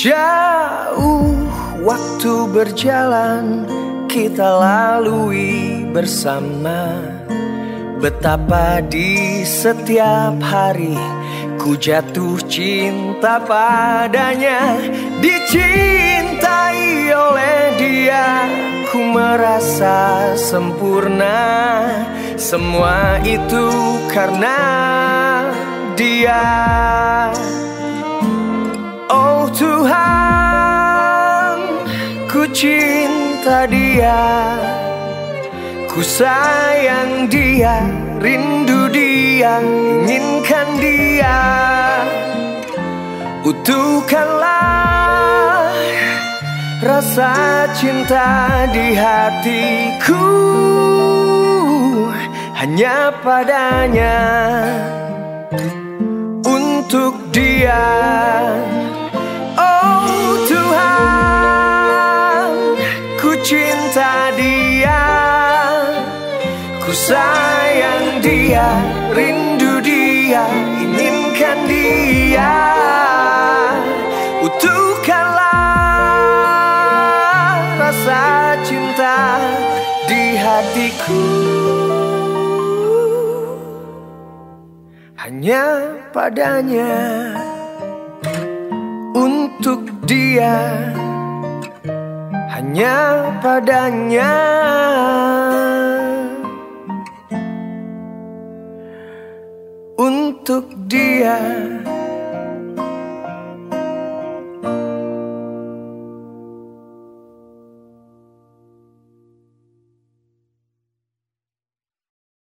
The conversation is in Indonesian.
Jauh waktu berjalan kita lalui bersama. Betapa di setiap hari ku jatuh cinta padanya. Dicintai merasa sempurna. Semua itu karena dia. Oh Tuhan, ku cinta dia, ku sayang dia, rindu dia, inginkan dia. Utuhkanlah rasa cinta di hatiku hanya padanya untuk dia. Oh Tuhan, ku cinta dia, ku sayang dia, rindu dia, inginkan dia. Utuhkanlah cinta di hatiku. Hanya padanya untuk dia. Hanya padanya. Untuk dia